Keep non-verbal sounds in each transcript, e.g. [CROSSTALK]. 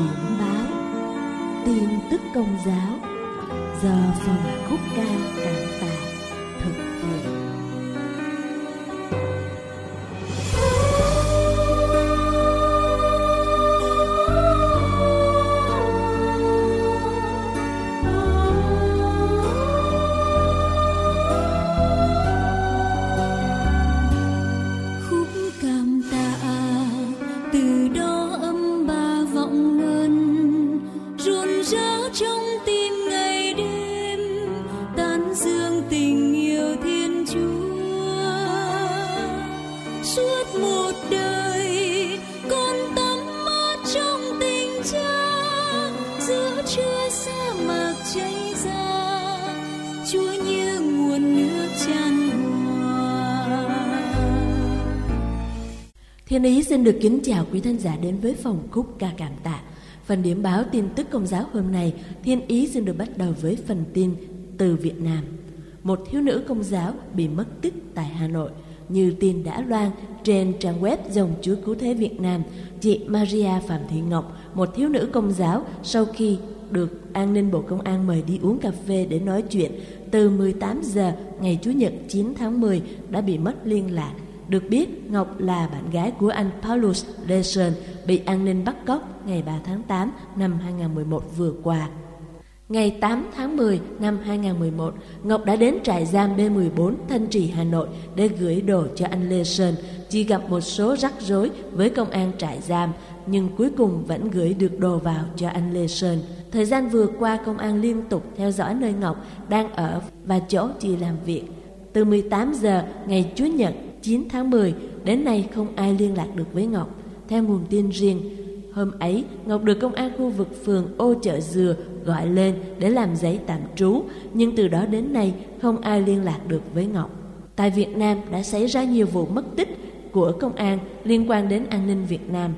điểm báo tin tức công giáo giờ phòng khúc ca cảm tạ Thiên Ý xin được kính chào quý thân giả đến với phòng khúc ca cảm tạ. Phần điểm báo tin tức công giáo hôm nay, Thiên Ý xin được bắt đầu với phần tin từ Việt Nam. Một thiếu nữ công giáo bị mất tích tại Hà Nội. Như tin đã loan trên trang web dòng Chúa Cứu Thế Việt Nam, chị Maria Phạm Thị Ngọc, một thiếu nữ công giáo sau khi được an ninh Bộ Công an mời đi uống cà phê để nói chuyện từ 18 giờ ngày Chủ nhật 9 tháng 10 đã bị mất liên lạc. Được biết, Ngọc là bạn gái của anh Paulus Leson bị an ninh bắt cóc ngày 3 tháng 8 năm 2011 vừa qua. Ngày 8 tháng 10 năm 2011, Ngọc đã đến trại giam B14 Thanh Trì, Hà Nội để gửi đồ cho anh Lê Sơn. Chỉ gặp một số rắc rối với công an trại giam, nhưng cuối cùng vẫn gửi được đồ vào cho anh Lê Sơn. Thời gian vừa qua, công an liên tục theo dõi nơi Ngọc đang ở và chỗ chị làm việc. Từ 18 giờ ngày Chủ nhật 9 tháng 10 đến nay không ai liên lạc được với Ngọc. Theo nguồn tin riêng, hôm ấy Ngọc được công an khu vực phường Ô Chợ Dừa gọi lên để làm giấy tạm trú, nhưng từ đó đến nay không ai liên lạc được với Ngọc. Tại Việt Nam đã xảy ra nhiều vụ mất tích của công an liên quan đến an ninh Việt Nam.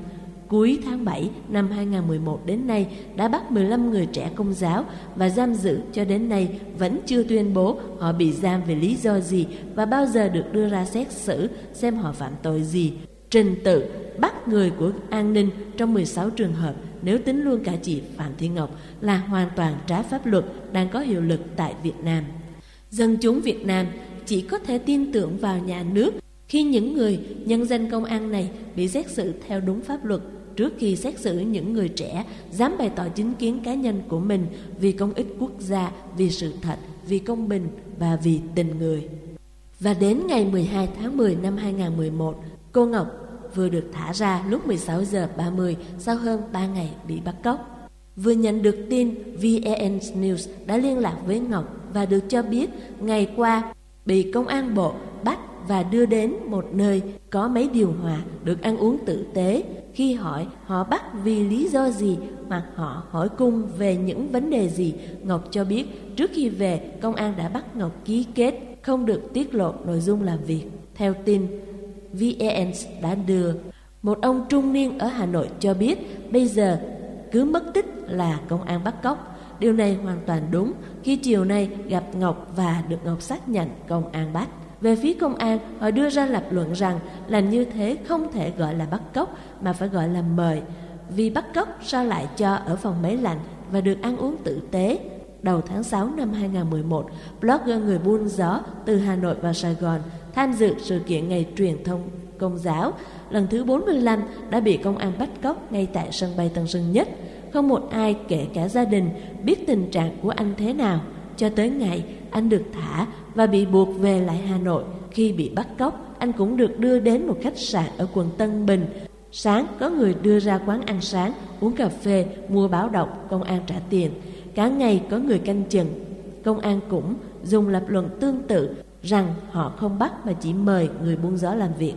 Cuối tháng 7 năm 2011 đến nay đã bắt 15 người trẻ công giáo và giam giữ cho đến nay vẫn chưa tuyên bố họ bị giam vì lý do gì và bao giờ được đưa ra xét xử xem họ phạm tội gì. Trình tự bắt người của an ninh trong 16 trường hợp nếu tính luôn cả chị Phạm Thị Ngọc là hoàn toàn trái pháp luật đang có hiệu lực tại Việt Nam. Dân chúng Việt Nam chỉ có thể tin tưởng vào nhà nước khi những người nhân dân công an này bị xét xử theo đúng pháp luật trước khi xét xử những người trẻ dám bày tỏ chính kiến cá nhân của mình vì công ích quốc gia, vì sự thật, vì công bình và vì tình người. Và đến ngày 12 tháng 10 năm 2011, cô Ngọc vừa được thả ra lúc 16 giờ 30 sau hơn 3 ngày bị bắt cóc. Vừa nhận được tin, VAN News đã liên lạc với Ngọc và được cho biết ngày qua bị công an bộ bắt và đưa đến một nơi có máy điều hòa được ăn uống tử tế. Khi hỏi họ bắt vì lý do gì hoặc họ hỏi cung về những vấn đề gì, Ngọc cho biết trước khi về công an đã bắt Ngọc ký kết không được tiết lộ nội dung làm việc. Theo tin, VN đã đưa một ông trung niên ở Hà Nội cho biết bây giờ cứ mất tích là công an bắt cóc. Điều này hoàn toàn đúng khi chiều nay gặp Ngọc và được Ngọc xác nhận công an bắt. Về phía công an, họ đưa ra lập luận rằng làm như thế không thể gọi là bắt cóc mà phải gọi là mời. Vì bắt cóc sao lại cho ở phòng máy lạnh và được ăn uống tử tế. Đầu tháng 6 năm 2011, blogger người buôn gió từ Hà Nội vào Sài Gòn tham dự sự kiện ngày truyền thông công giáo lần thứ 45 đã bị công an bắt cóc ngay tại sân bay Tân Sơn Nhất. Không một ai kể cả gia đình biết tình trạng của anh thế nào. Cho tới ngày anh được thả và bị buộc về lại Hà Nội. Khi bị bắt cóc, anh cũng được đưa đến một khách sạn ở quận Tân Bình. Sáng có người đưa ra quán ăn sáng, uống cà phê, mua báo đọc, công an trả tiền. Cả ngày có người canh chừng. Công an cũng dùng lập luận tương tự rằng họ không bắt mà chỉ mời người buôn gió làm việc.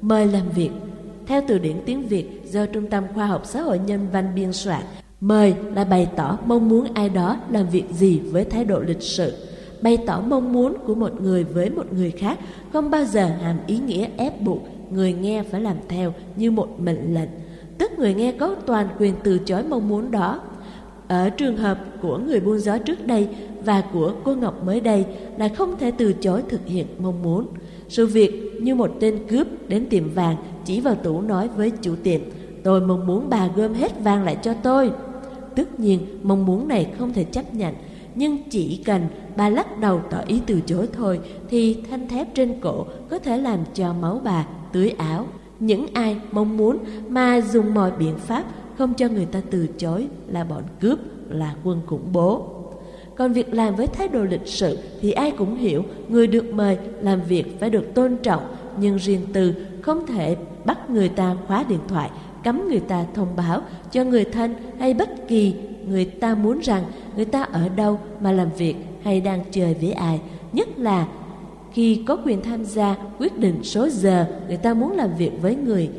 Mời làm việc theo từ điển tiếng Việt do Trung tâm Khoa học Xã hội Nhân văn biên soạn, mời là bày tỏ mong muốn ai đó làm việc gì với thái độ lịch sự. Bày tỏ mong muốn của một người với một người khác không bao giờ hàm ý nghĩa ép buộc người nghe phải làm theo như một mệnh lệnh. Tức người nghe có toàn quyền từ chối mong muốn đó. Ở trường hợp của người buôn gió trước đây và của cô Ngọc mới đây là không thể từ chối thực hiện mong muốn. Sự việc như một tên cướp đến tiệm vàng chỉ vào tủ nói với chủ tiệm Tôi mong muốn bà gom hết vàng lại cho tôi. Tất nhiên, mong muốn này không thể chấp nhận, nhưng chỉ cần bà lắc đầu tỏ ý từ chối thôi thì thanh thép trên cổ có thể làm cho máu bà tưới áo. Những ai mong muốn mà dùng mọi biện pháp không cho người ta từ chối là bọn cướp, là quân khủng bố. Còn việc làm với thái độ lịch sự thì ai cũng hiểu người được mời làm việc phải được tôn trọng nhưng riêng tư không thể bắt người ta khóa điện thoại, cấm người ta thông báo cho người thân hay bất kỳ người ta muốn rằng người ta ở đâu mà làm việc hay đang chơi với ai, nhất là khi có quyền tham gia quyết định số giờ người ta muốn làm việc với người.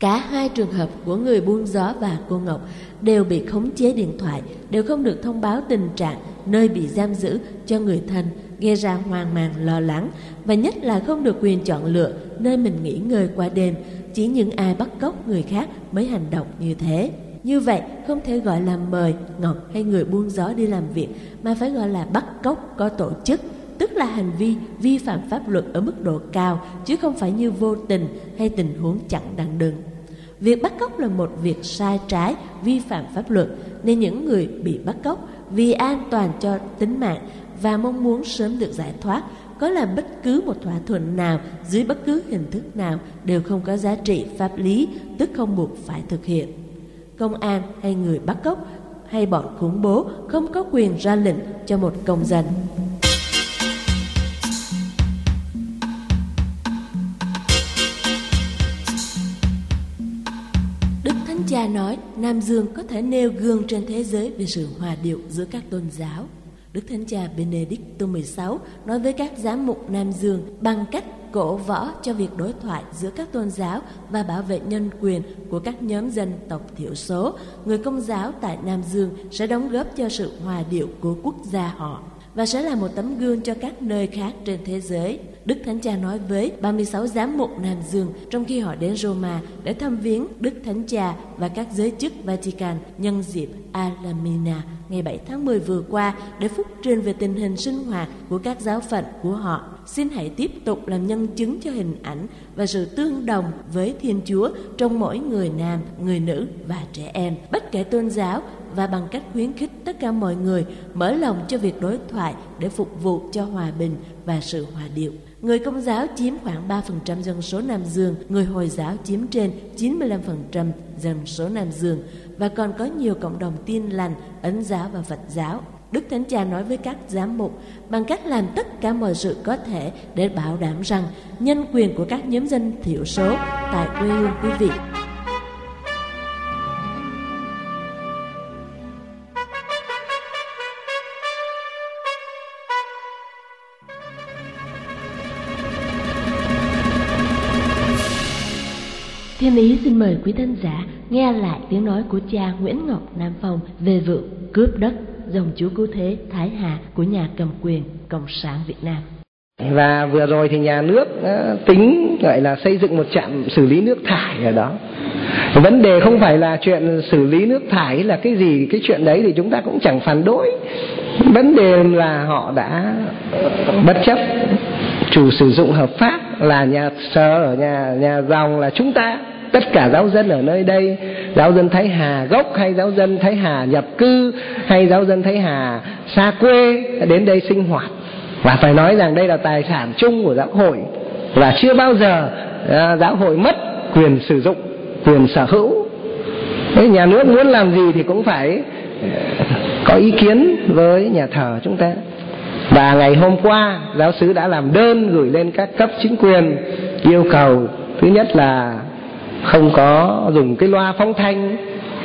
Cả hai trường hợp của người buôn gió và cô Ngọc đều bị khống chế điện thoại, đều không được thông báo tình trạng nơi bị giam giữ cho người thân, gây ra hoang mang lo lắng và nhất là không được quyền chọn lựa nơi mình nghỉ ngơi qua đêm, chỉ những ai bắt cóc người khác mới hành động như thế. Như vậy không thể gọi là mời Ngọc hay người buôn gió đi làm việc mà phải gọi là bắt cóc có tổ chức tức là hành vi vi phạm pháp luật ở mức độ cao chứ không phải như vô tình hay tình huống chặn đằng đừng. Việc bắt cóc là một việc sai trái, vi phạm pháp luật nên những người bị bắt cóc vì an toàn cho tính mạng và mong muốn sớm được giải thoát có làm bất cứ một thỏa thuận nào dưới bất cứ hình thức nào đều không có giá trị pháp lý, tức không buộc phải thực hiện công an hay người bắt cóc hay bọn khủng bố không có quyền ra lệnh cho một công dân Đức Thánh Cha nói, Nam Dương có thể nêu gương trên thế giới về sự hòa điệu giữa các tôn giáo. Đức Thánh Cha Benedict XVI nói với các giám mục Nam Dương bằng cách cổ võ cho việc đối thoại giữa các tôn giáo và bảo vệ nhân quyền của các nhóm dân tộc thiểu số, người công giáo tại Nam Dương sẽ đóng góp cho sự hòa điệu của quốc gia họ và sẽ là một tấm gương cho các nơi khác trên thế giới. Đức Thánh Cha nói với 36 giám mục Nam Dương trong khi họ đến Roma để thăm viếng Đức Thánh Cha và các giới chức Vatican nhân dịp Alamina ngày 7 tháng 10 vừa qua để phúc truyền về tình hình sinh hoạt của các giáo phận của họ. Xin hãy tiếp tục làm nhân chứng cho hình ảnh và sự tương đồng với Thiên Chúa trong mỗi người nam, người nữ và trẻ em, bất kể tôn giáo và bằng cách khuyến khích tất cả mọi người mở lòng cho việc đối thoại để phục vụ cho hòa bình và sự hòa điệu. Người Công giáo chiếm khoảng 3% dân số Nam Dương, người Hồi giáo chiếm trên 95% dân số Nam Dương và còn có nhiều cộng đồng tin lành, Ấn giáo và Phật giáo. Đức Thánh Cha nói với các giám mục, bằng cách làm tất cả mọi sự có thể để bảo đảm rằng nhân quyền của các nhóm dân thiểu số tại quê hương quý vị. Thiên Ý xin mời quý thân giả nghe lại tiếng nói của cha Nguyễn Ngọc Nam Phong về vụ cướp đất dòng chúa cứu thế Thái Hà của nhà cầm quyền Cộng sản Việt Nam. Và vừa rồi thì nhà nước ờ, tính gọi là xây dựng một trạm xử lý nước thải ở đó. Vấn đề không phải là chuyện xử lý nước thải là cái gì, cái chuyện đấy thì chúng ta cũng chẳng phản đối. Vấn đề là họ đã bất chấp chủ sử dụng hợp pháp là nhà sở nhà nhà dòng là chúng ta tất cả giáo dân ở nơi đây giáo dân thái hà gốc hay giáo dân thái hà nhập cư hay giáo dân thái hà xa quê đến đây sinh hoạt. Và phải nói rằng đây là tài sản chung của giáo hội. Và chưa bao giờ à, giáo hội mất quyền sử dụng quyền sở hữu. Thế nhà nước muốn làm gì thì cũng phải à, có ý kiến với nhà thờ chúng ta. Và ngày hôm qua giáo sứ đã làm đơn gửi lên các cấp chính quyền yêu cầu thứ nhất là không có dùng cái loa phóng thanh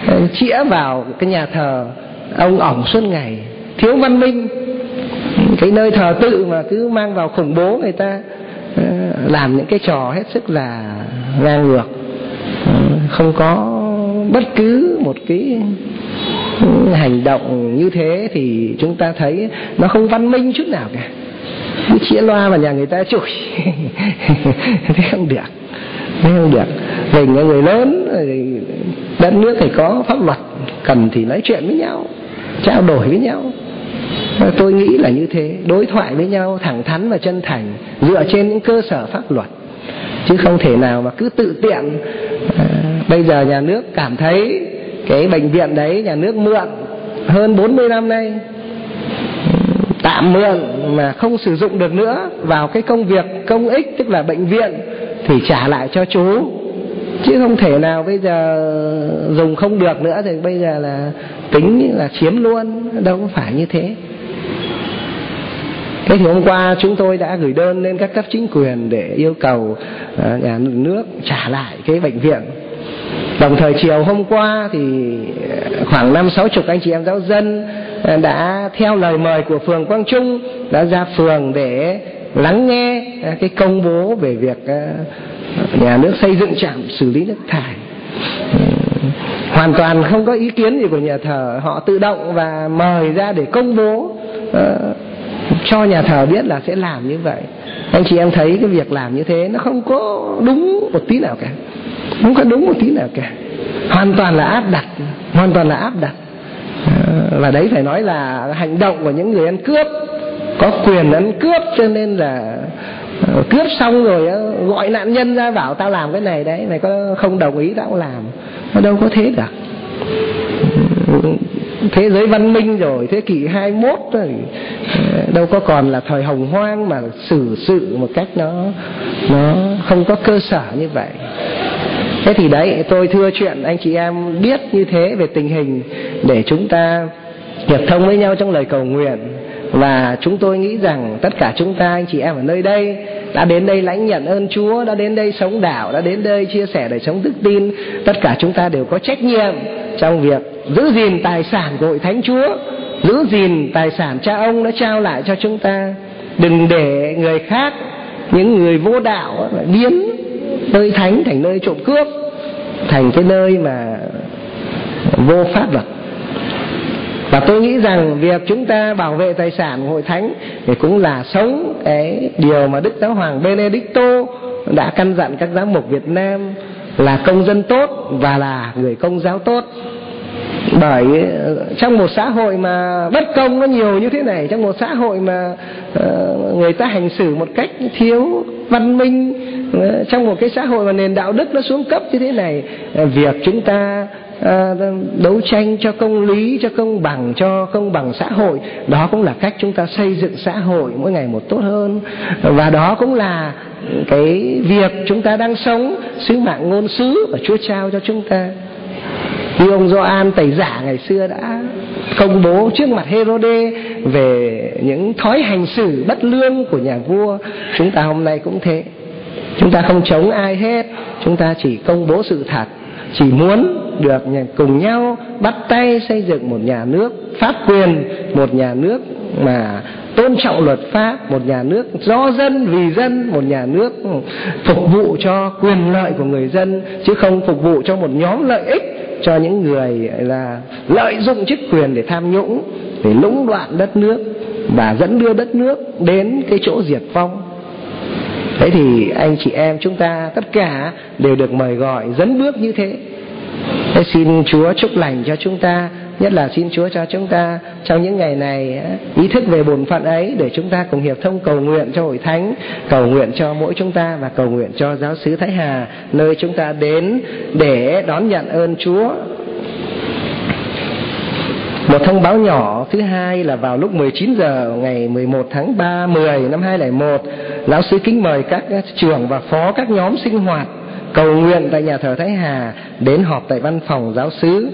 ờ, chĩa vào cái nhà thờ ông ỏng suốt ngày. Thiếu văn minh. Cái nơi thờ tự mà cứ mang vào khủng bố người ta ờ, làm những cái trò hết sức là ngang ngược. Ờ, không có bất cứ một cái ừ, hành động như thế thì chúng ta thấy nó không văn minh chút nào cả. Cứ chĩa loa vào nhà người ta chửi. [LAUGHS] Thế không được. Thế không được về người lớn đất nước phải có pháp luật, cần thì nói chuyện với nhau, trao đổi với nhau. Tôi nghĩ là như thế, đối thoại với nhau, thẳng thắn và chân thành, dựa trên những cơ sở pháp luật. Chứ không thể nào mà cứ tự tiện à, bây giờ nhà nước cảm thấy cái bệnh viện đấy, nhà nước mượn hơn 40 năm nay, tạm mượn mà không sử dụng được nữa, vào cái công việc công ích, tức là bệnh viện, thì trả lại cho chú chứ không thể nào bây giờ dùng không được nữa thì bây giờ là tính là chiếm luôn, đâu có phải như thế. Thế thì hôm qua chúng tôi đã gửi đơn lên các cấp chính quyền để yêu cầu à, nhà nước trả lại cái bệnh viện. Đồng thời chiều hôm qua thì à, khoảng năm sáu chục anh chị em giáo dân à, đã theo lời mời của phường Quang Trung, đã ra phường để lắng nghe cái công bố về việc nhà nước xây dựng trạm xử lý nước thải. Hoàn toàn không có ý kiến gì của nhà thờ. Họ tự động và mời ra để công bố uh, cho nhà thờ biết là sẽ làm như vậy. Anh chị em thấy cái việc làm như thế nó không có đúng một tí nào cả. Không có đúng một tí nào cả. Hoàn toàn là áp đặt. Hoàn toàn là áp đặt. Uh, và đấy phải nói là hành động của những người ăn cướp có quyền ăn cướp cho nên là Ờ, cướp xong rồi ờ, gọi nạn nhân ra bảo tao làm cái này đấy, mày có không đồng ý tao cũng làm. Nó đâu có thế được ừ, thế giới văn minh rồi, thế kỷ 21 rồi. Ờ, đâu có còn là thời hồng hoang mà xử sự một cách nó nó không có cơ sở như vậy. Thế thì đấy, tôi thưa chuyện, anh chị em biết như thế về tình hình để chúng ta hiệp thông với nhau trong lời cầu nguyện. Và chúng tôi nghĩ rằng tất cả chúng ta, anh chị em ở nơi đây đã đến đây lãnh nhận ơn Chúa, đã đến đây sống đạo, đã đến đây chia sẻ đời sống đức tin, tất cả chúng ta đều có trách nhiệm trong việc giữ gìn tài sản của hội thánh Chúa, giữ gìn tài sản cha ông đã trao lại cho chúng ta. Đừng để người khác, những người vô đạo biến nơi thánh thành nơi trộm cướp, thành cái nơi mà vô pháp luật và tôi nghĩ rằng việc chúng ta bảo vệ tài sản của hội thánh thì cũng là sống cái điều mà đức giáo hoàng benedicto đã căn dặn các giám mục việt nam là công dân tốt và là người công giáo tốt. Bởi ờ, trong một xã hội mà bất công nó nhiều như thế này, trong một xã hội mà ờ, người ta hành xử một cách thiếu văn minh ờ, trong một cái xã hội mà nền đạo đức nó xuống cấp như thế này việc chúng ta à, đấu tranh cho công lý cho công bằng cho công bằng xã hội. Đó cũng là cách chúng ta xây dựng xã hội mỗi ngày một tốt hơn. Và đó cũng là cái việc chúng ta đang sống sứ mạng ngôn sứ mà Chúa trao cho chúng ta. Như ông Gioan tẩy giả ngày xưa đã công bố trước mặt Herode về những thói hành xử bất lương của nhà vua. Chúng ta hôm nay cũng thế. Chúng ta không chống ai hết. Chúng ta chỉ công bố sự thật chỉ muốn được cùng nhau bắt tay xây dựng một nhà nước, pháp quyền, một nhà nước mà tôn trọng luật pháp, một nhà nước do dân vì dân, một nhà nước phục vụ cho quyền lợi của người dân, chứ không phục vụ cho một nhóm lợi ích cho những người là, lợi dụng chức quyền để tham nhũng, để lũng đoạn đất nước và dẫn đưa đất nước đến cái chỗ diệt vong. Thế thì anh chị em chúng ta, tất cả đều được mời gọi dẫn bước như thế thế xin chúa chúc lành cho chúng ta nhất là xin chúa cho chúng ta trong những ngày này ý thức về bổn phận ấy để chúng ta cùng hiệp thông cầu nguyện cho hội thánh cầu nguyện cho mỗi chúng ta và cầu nguyện cho giáo sứ thái hà nơi chúng ta đến để đón nhận ơn chúa. Một thông báo nhỏ thứ hai là vào lúc 19 giờ ngày 11 tháng 3 10 năm 2001, giáo sư kính mời các trưởng và phó các nhóm sinh hoạt cầu nguyện tại nhà thờ Thái Hà đến họp tại văn phòng giáo sứ.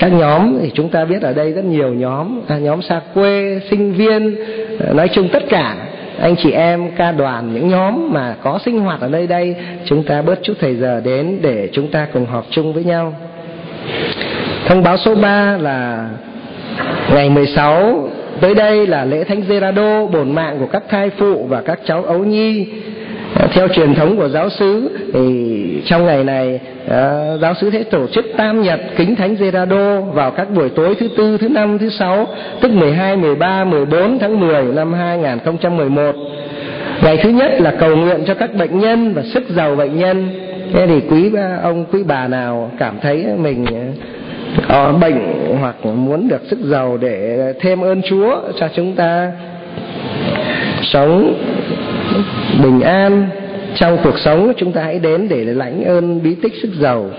Các nhóm thì chúng ta biết ở đây rất nhiều nhóm à, nhóm xa quê sinh viên ờ, nói chung tất cả. Anh chị em ca đoàn những nhóm mà có sinh hoạt ở nơi đây chúng ta bớt chút thời giờ đến để chúng ta cùng họp chung với nhau. Thông báo số 3 là ngày 16 tới đây là lễ thánh Gerardo bổn mạng của các thai phụ và các cháu ấu nhi theo truyền thống của giáo xứ thì trong ngày này ờ, giáo xứ sẽ tổ chức tam nhật kính thánh Gerardo vào các buổi tối thứ tư, thứ năm, thứ sáu, tức 12, 13, 14 tháng 10 năm 2011. Ngày thứ nhất là cầu nguyện cho các bệnh nhân và sức giàu bệnh nhân. Thế thì quý ông quý bà nào cảm thấy mình ờ, có bệnh hoặc muốn được sức giàu để thêm ơn Chúa cho chúng ta sống bình an trong cuộc sống, chúng ta hãy đến để lãnh ơn bí tích sức giàu.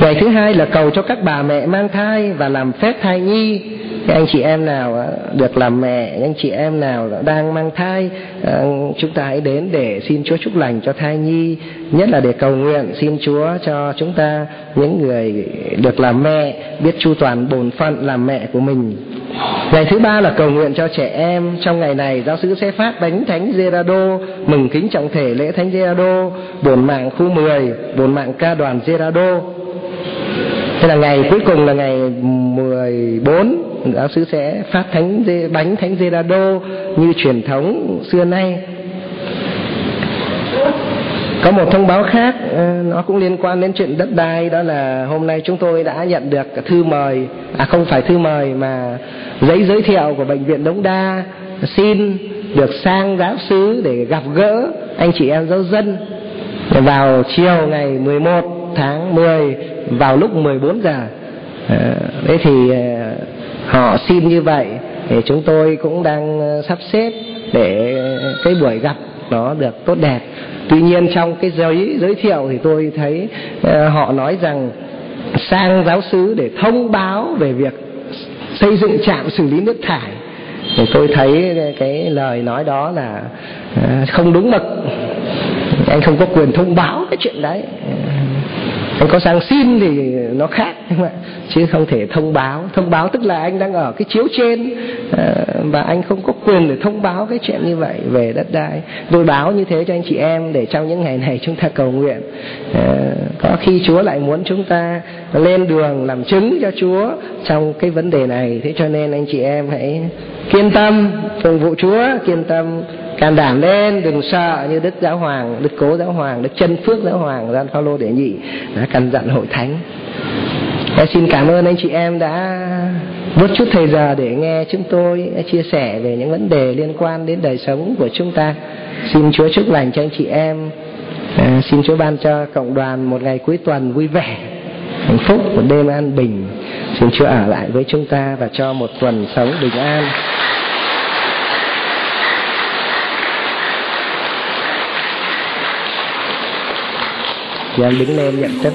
Ngày thứ hai là cầu cho các bà mẹ mang thai và làm phép thai nhi các anh chị em nào à, được làm mẹ anh chị em nào đang mang thai à, chúng ta hãy đến để xin Chúa chúc lành cho thai nhi nhất là để cầu nguyện xin Chúa cho chúng ta những người được làm mẹ biết chu toàn bổn phận làm mẹ của mình Ngày thứ ba là cầu nguyện cho trẻ em. Trong ngày này, giáo sứ sẽ phát bánh thánh Gerardo, mừng kính trọng thể lễ thánh Gerardo, bổn mạng khu 10, bổn mạng ca đoàn Gerardo. Thế là ngày cuối cùng là ngày 14 giáo sứ sẽ phát thánh bánh thánh đô như truyền thống xưa nay. Có một thông báo khác ờ, nó cũng liên quan đến chuyện đất đai, đó là hôm nay chúng tôi đã nhận được thư mời à không phải thư mời mà giấy giới thiệu của bệnh viện Đống Đa xin được sang giáo sứ để gặp gỡ anh chị em giáo dân vào chiều ngày 11 tháng 10 vào lúc 14 giờ. Đấy thế thì ờ, họ xin như vậy thì chúng tôi cũng đang ờ, sắp xếp để cái buổi gặp nó được tốt đẹp. Tuy nhiên trong cái giấy giới thiệu thì tôi thấy ờ, họ nói rằng sang giáo sứ để thông báo về việc xây dựng trạm xử lý nước thải. Thì tôi thấy cái lời nói đó là ờ, không đúng mực. Anh không có quyền thông báo cái chuyện đấy anh có sang xin thì nó khác, nhưng mà chứ không thể thông báo. Thông báo tức là anh đang ở cái chiếu trên ờ, và anh không có quyền để thông báo cái chuyện như vậy về đất đai. Tôi báo như thế cho anh chị em để trong những ngày này chúng ta cầu nguyện. Ờ, có khi chúa lại muốn chúng ta lên đường làm chứng cho chúa trong cái vấn đề này. Thế cho nên anh chị em hãy kiên tâm, phục vụ chúa, kiên tâm can đảm lên đừng sợ như đức giáo hoàng đức cố giáo hoàng đức chân phước giáo hoàng gian phaolô đệ nhị đã căn dặn hội thánh Em xin cảm ơn anh chị em đã bớt chút thời giờ để nghe chúng tôi chia sẻ về những vấn đề liên quan đến đời sống của chúng ta. Xin Chúa chúc lành cho anh chị em. À, xin Chúa ban cho cộng đoàn một ngày cuối tuần vui vẻ, hạnh phúc, một đêm an bình. Xin Chúa ở lại với chúng ta và cho một tuần sống bình an. Dạ đứng lên nhận trách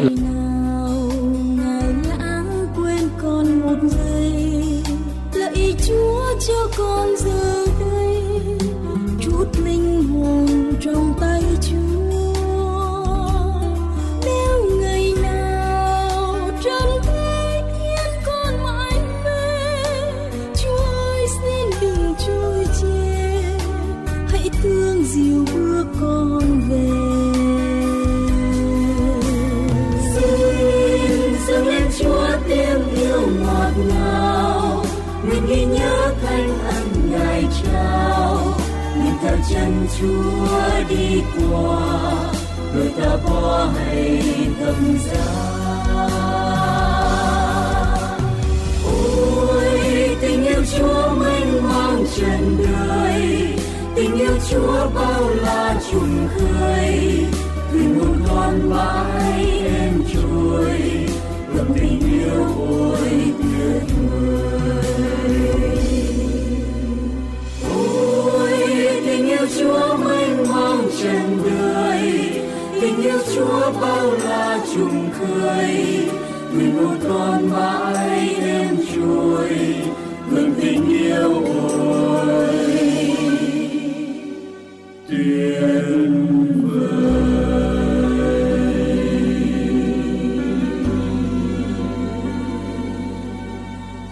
chung khơi thuyền buồn con mãi em trôi ngập tình yêu ôi tuyệt vời Chúa mênh mông trần đời, tình yêu Chúa bao la chung khơi, người một con mãi